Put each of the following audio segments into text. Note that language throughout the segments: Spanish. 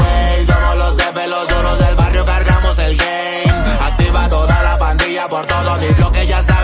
Wey, somos los de pelos duros del barrio, cargamos el game. Activa toda la pandilla por todos mis bloques, ya sabes.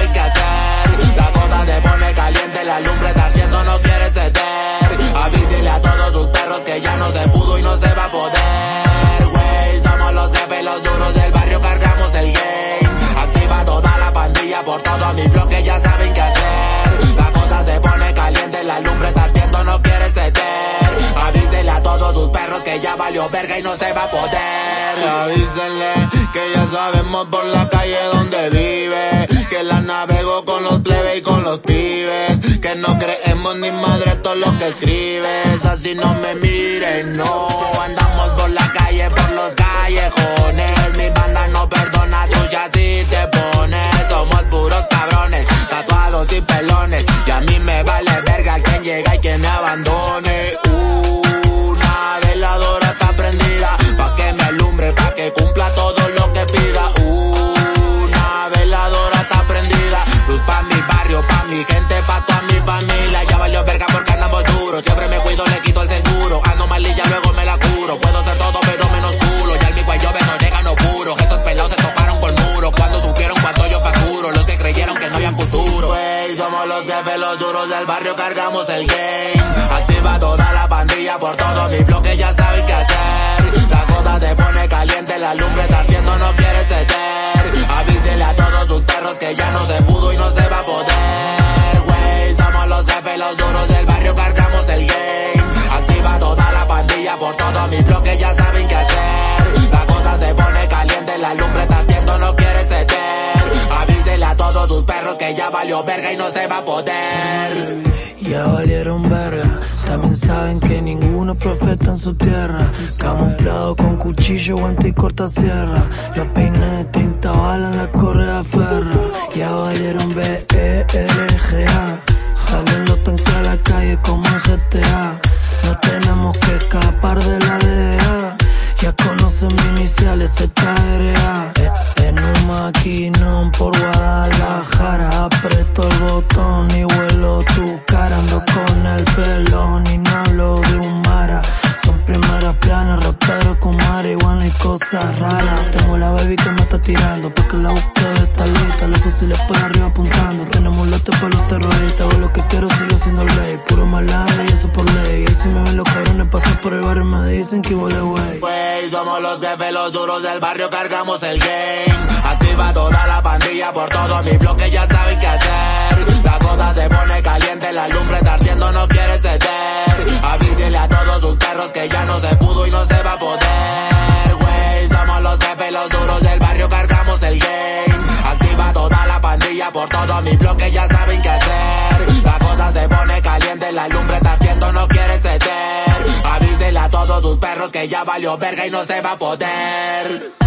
Sus perros que ya valió verga y no se va a poder. Avísenle que ya sabemos por la calle donde vive. Que la navego con los plebes y con los pibes. Que no creemos ni madre todo lo que escribes. Así no me miren, no. Andamos por la calle, por los callejones. Mi banda no jefes, los duros del barrio, cargamos el game. Activa toda la pandilla por todo mi bloque, ya saben qué hacer. La cosa se pone caliente, la lumbre está no quiere ceder. Avísele a todos sus perros que ya no se pudo y no se va a poder. Wey, somos los jefes, los duros del barrio, cargamos el game. Activa toda la pandilla por todo mi bloque, ya saben y no se va a poder. Ya valieron verga, también saben que ninguno profeta en su tierra. Camuflado con cuchillo, guante y corta sierra. La peina de 30 balas en la correa ferra. Ya valieron B-E-R-G-A. Salen los tanques a la calle como GTA. Eh, En un maquinón por Guadalajara. Aprieto el botón y vuelo tu Tengo la baby que me está tirando, porque la búsqueda está lista. Los fusiles por arriba apuntando. Tenemos lote para los terroristas. Hago lo que quiero, sigo siendo el rey. Puro malandro y eso por ley. Y si me ven los cabrones pasar por el barrio, me dicen que vole wey. Wey, somos los jefes, los duros del barrio, cargamos el game. Activa toda la pandilla por todo mi bloque, ya saben qué hacer. La cosa se pone caliente, la lumbre está ardiendo, no quiere ceder. Avísele a todos sus perros que ya no se por todo mi bloque, ya saben qué hacer. La cosa se pone caliente, la lumbre está ardiendo, no quiere ceder. Avísele a todos sus perros que ya valió verga y no se va a poder.